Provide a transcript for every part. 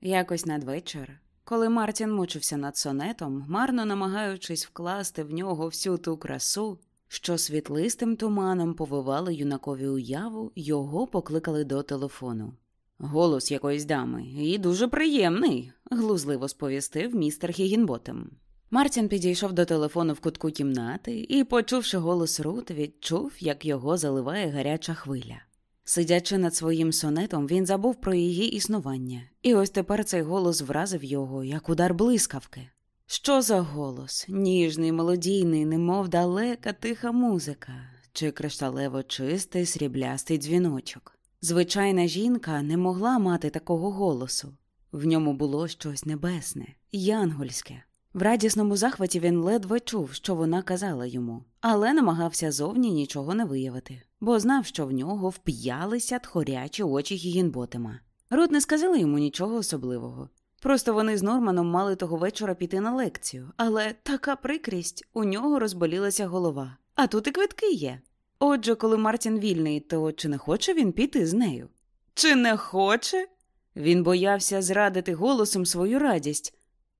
Якось надвечір, коли Мартін мучився над сонетом, марно намагаючись вкласти в нього всю ту красу, що світлистим туманом повивали юнакові уяву, його покликали до телефону. Голос якоїсь дами, і дуже приємний, глузливо сповістив містер Гігінботем. Мартін підійшов до телефону в кутку кімнати і, почувши голос Рут, відчув, як його заливає гаряча хвиля. Сидячи над своїм сонетом, він забув про її існування, і ось тепер цей голос вразив його, як удар блискавки. Що за голос? Ніжний, мелодійний, немов далека тиха музика, чи кришталево чистий сріблястий дзвіночок. Звичайна жінка не могла мати такого голосу. В ньому було щось небесне, янгольське. В радісному захваті він ледве чув, що вона казала йому, але намагався зовні нічого не виявити, бо знав, що в нього вп'ялися тхорячі очі Гігінботема. Рут не сказала йому нічого особливого. Просто вони з Норманом мали того вечора піти на лекцію, але така прикрість у нього розболілася голова. А тут і квитки є. Отже, коли Мартін вільний, то чи не хоче він піти з нею? Чи не хоче? Він боявся зрадити голосом свою радість.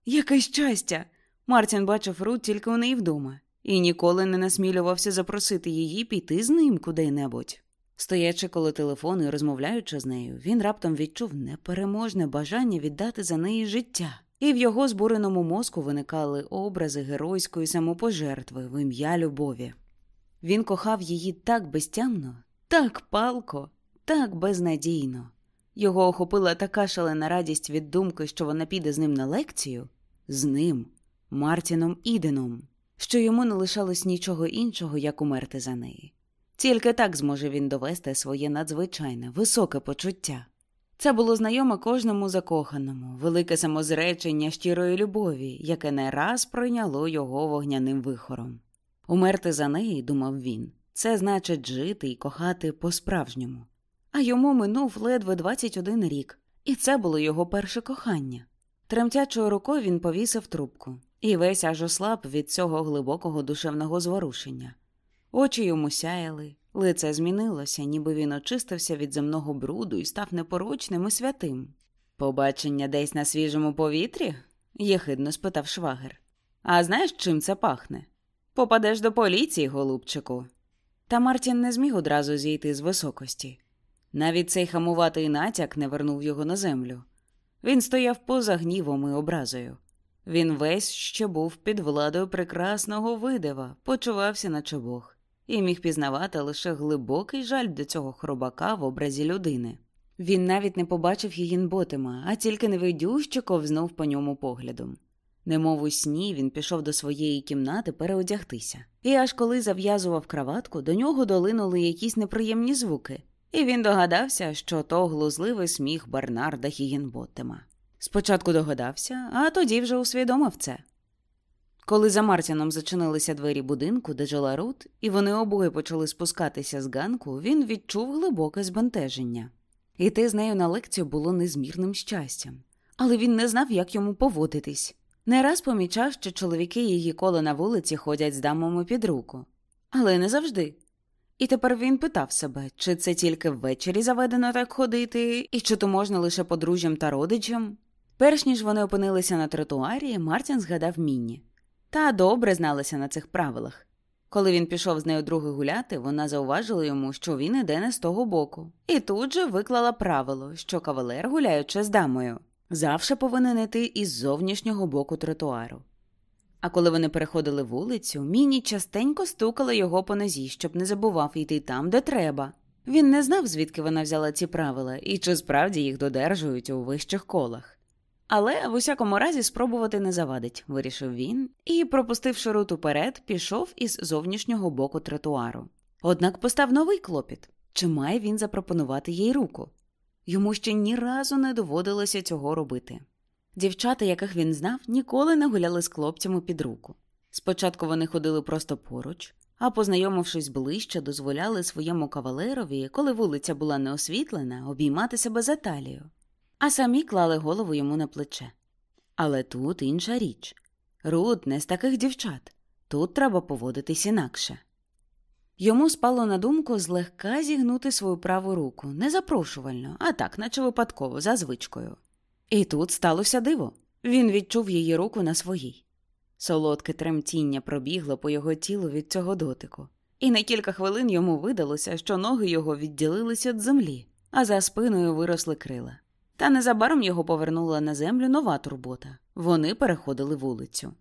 Яке щастя! Мартін бачив Рут тільки у неї вдома і ніколи не насмілювався запросити її піти з ним куди-небудь. Стоячи коло телефону і розмовляючи з нею, він раптом відчув непереможне бажання віддати за неї життя, і в його збуреному мозку виникали образи геройської самопожертви в ім'я любові. Він кохав її так безтямно, так палко, так безнадійно. Його охопила така шалена радість від думки, що вона піде з ним на лекцію, з ним, Мартіном Іденом, що йому не лишалось нічого іншого, як умерти за неї. Тільки так зможе він довести своє надзвичайне, високе почуття. Це було знайоме кожному закоханому, велике самозречення щирої любові, яке не раз пройняло його вогняним вихором. Умерти за неї, думав він, це значить жити і кохати по-справжньому. А йому минув ледве 21 рік, і це було його перше кохання. Тремтячою рукою він повісив трубку, і весь аж ослаб від цього глибокого душевного зворушення. Очі йому сяяли, лице змінилося, ніби він очистився від земного бруду і став непорочним і святим. Побачення десь на свіжому повітрі? єхидно спитав швагер. А знаєш, чим це пахне? Попадеш до поліції, голубчику. Та Мартін не зміг одразу зійти з високості. Навіть цей хамуватий натяк не вернув його на землю. Він стояв поза гнівом і образою. Він весь ще був під владою прекрасного видива, почувався наче Бог, і міг пізнавати лише глибокий жаль до цього хробака в образі людини. Він навіть не побачив Гігінботема, а тільки невидюще ковзнув по ньому поглядом. Немов у сні він пішов до своєї кімнати переодягтися, і аж коли зав'язував краватку, до нього долинули якісь неприємні звуки, і він догадався, що то глузливий сміх Бернарда Хігінботтема. Спочатку догадався, а тоді вже усвідомив це. Коли за Мартіном зачинилися двері будинку, де жила Рут, і вони обоє почали спускатися з ганку, він відчув глибоке збентеження. Іти з нею на лекцію було незмірним щастям, але він не знав, як йому поводитись. Не раз помічав, що чоловіки її коло на вулиці ходять з дамами під руку, але не завжди. І тепер він питав себе, чи це тільки ввечері заведено так ходити, і чи то можна лише подружжям та родичам. Перш ніж вони опинилися на тротуарі, Мартін згадав Мінні. Та добре зналася на цих правилах. Коли він пішов з нею друге гуляти, вона зауважила йому, що він іде не з того боку, і тут же виклала правило, що кавалер, гуляючи з дамою, завше повинен іти із зовнішнього боку тротуару. А коли вони переходили вулицю, Міні частенько стукала його по нозі, щоб не забував йти там, де треба. Він не знав, звідки вона взяла ці правила і чи справді їх додержують у вищих колах. Але в усякому разі спробувати не завадить, вирішив він, і, пропустивши рут уперед, пішов із зовнішнього боку тротуару. Однак постав новий клопіт чи має він запропонувати їй руку? Йому ще ні разу не доводилося цього робити. Дівчата, яких він знав, ніколи не гуляли з хлопцями під руку. Спочатку вони ходили просто поруч, а, познайомившись ближче, дозволяли своєму кавалерові, коли вулиця була неосвітлена, обіймати себе за талію, а самі клали голову йому на плече. Але тут інша річ Рут не з таких дівчат, тут треба поводитись інакше. Йому спало на думку злегка зігнути свою праву руку, не запрошувально, а так, наче випадково, за звичкою. І тут сталося диво він відчув її руку на своїй. Солодке тремтіння пробігло по його тілу від цього дотику, і на кілька хвилин йому видалося, що ноги його відділилися від землі, а за спиною виросли крила. Та незабаром його повернула на землю нова турбота вони переходили вулицю.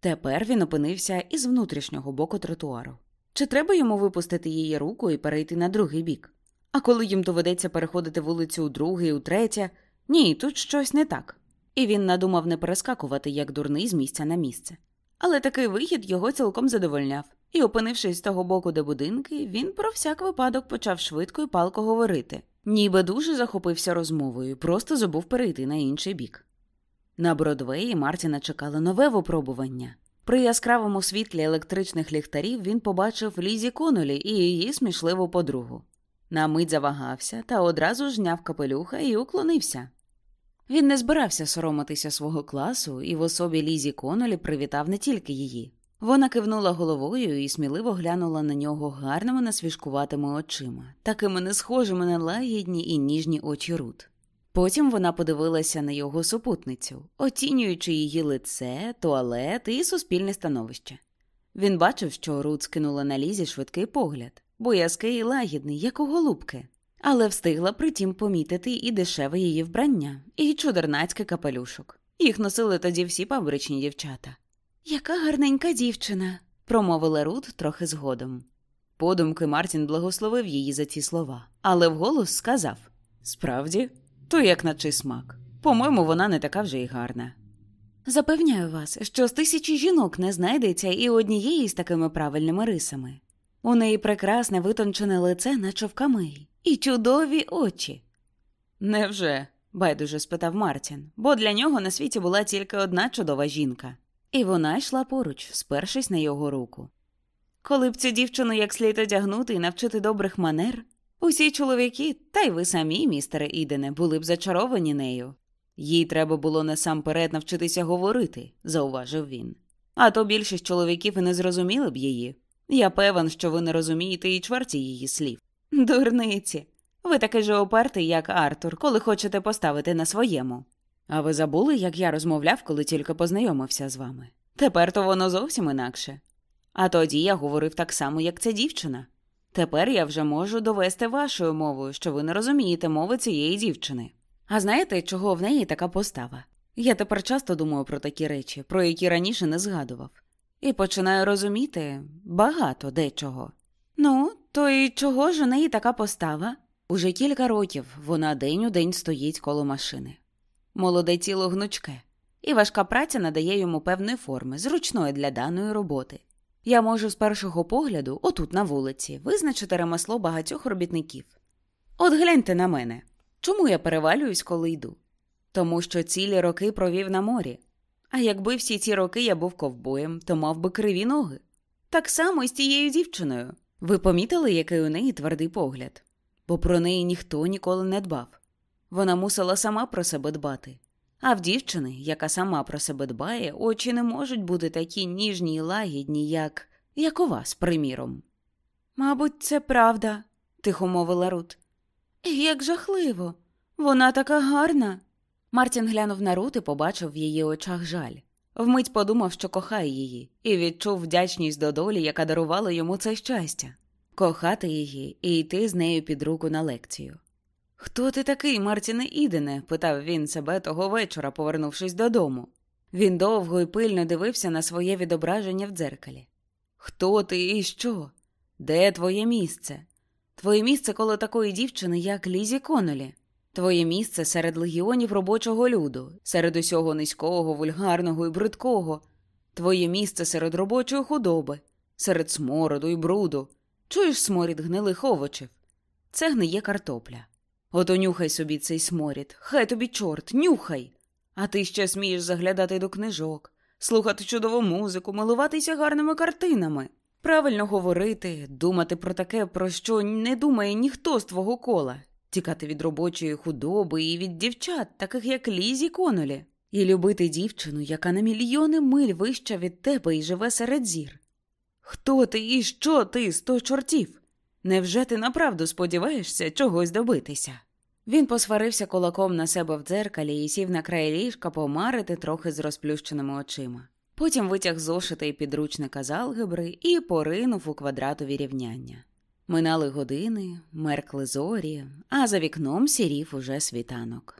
Тепер він опинився із внутрішнього боку тротуару. Чи треба йому випустити її руку і перейти на другий бік? А коли їм доведеться переходити вулицю у другий, у третє, ні, тут щось не так. І він надумав не перескакувати, як дурний з місця на місце. Але такий вихід його цілком задовольняв, і, опинившись з того боку, де будинки, він про всяк випадок почав швидко і палко говорити, ніби дуже захопився розмовою, просто забув перейти на інший бік. На Бродвеї Мартіна чекало нове випробування. При яскравому світлі електричних ліхтарів він побачив Лізі Конолі і її смішливу подругу. На мить завагався та одразу жняв капелюха і уклонився. Він не збирався соромитися свого класу і в особі Лізі Конолі привітав не тільки її. Вона кивнула головою і сміливо глянула на нього гарними насвіжкуватими очима, такими не схожими на лагідні і ніжні очі Рут. Потім вона подивилася на його супутницю, оцінюючи її лице, туалет і суспільне становище. Він бачив, що Рут скинула на лізі швидкий погляд, боязкий і лагідний, як у голубки, але встигла притім помітити і дешеве її вбрання, і чудернацький капелюшок. Їх носили тоді всі пабричні дівчата. Яка гарненька дівчина, промовила Рут трохи згодом. Подумки Мартін благословив її за ці слова, але вголос сказав Справді, то як наче смак. По-моєму, вона не така вже й гарна. Запевняю вас, що з тисячі жінок не знайдеться і однієї з такими правильними рисами. У неї прекрасне витончене лице, наче в камеї, і чудові очі. Невже? байдуже спитав Мартін, бо для нього на світі була тільки одна чудова жінка, і вона йшла поруч, спершись на його руку. Коли б цю дівчину як слід одягнути і навчити добрих манер, усі чоловіки, та й ви самі, містере Ідене, були б зачаровані нею. Їй треба було насамперед навчитися говорити, зауважив він. А то більшість чоловіків і не зрозуміли б її. Я певен, що ви не розумієте і чверті її слів. Дурниці. Ви такий же опертий, як Артур, коли хочете поставити на своєму. А ви забули, як я розмовляв, коли тільки познайомився з вами? Тепер то воно зовсім інакше. А тоді я говорив так само, як ця дівчина. Тепер я вже можу довести вашою мовою, що ви не розумієте мови цієї дівчини. А знаєте, чого в неї така постава? Я тепер часто думаю про такі речі, про які раніше не згадував, і починаю розуміти багато дечого. Ну, то й чого ж у неї така постава? Уже кілька років вона день у день стоїть коло машини. Молоде тіло гнучке, і важка праця надає йому певної форми, зручної для даної роботи. Я можу з першого погляду, отут на вулиці, визначити ремесло багатьох робітників. От гляньте на мене. Чому я перевалююсь, коли йду? Тому що цілі роки провів на морі. А якби всі ці роки я був ковбоєм, то мав би криві ноги. Так само і з тією дівчиною. Ви помітили, який у неї твердий погляд? Бо про неї ніхто ніколи не дбав. Вона мусила сама про себе дбати. А в дівчини, яка сама про себе дбає, очі не можуть бути такі ніжні й лагідні, як як у вас, приміром. Мабуть, це правда, тихо мовила Рут. Як жахливо, вона така гарна. Мартін глянув на Рут і побачив в її очах жаль. Вмить подумав, що кохає її, і відчув вдячність до долі, яка дарувала йому це щастя кохати її і йти з нею під руку на лекцію. Хто ти такий, Мартіне Ідене? питав він себе того вечора, повернувшись додому. Він довго і пильно дивився на своє відображення в дзеркалі. Хто ти і що? Де твоє місце? Твоє місце коло такої дівчини, як Лізі Конолі. Твоє місце серед легіонів робочого люду, серед усього низького, вульгарного і бридкого, твоє місце серед робочої худоби, серед смороду і бруду. Чуєш сморід гнилих овочів? Це гниє картопля. Ото нюхай собі цей сморід, хай тобі чорт, нюхай. А ти ще смієш заглядати до книжок, слухати чудову музику, милуватися гарними картинами, правильно говорити, думати про таке, про що не думає ніхто з твого кола, тікати від робочої худоби і від дівчат, таких як Лізі Конолі, і любити дівчину, яка на мільйони миль вища від тебе і живе серед зір. Хто ти і що ти, сто чортів? Невже ти направду сподіваєшся чогось добитися? Він посварився кулаком на себе в дзеркалі і сів на край ліжка помарити трохи з розплющеними очима. Потім витяг зошита і підручника з алгебри і поринув у квадратові рівняння. Минали години, меркли зорі, а за вікном сірів уже світанок.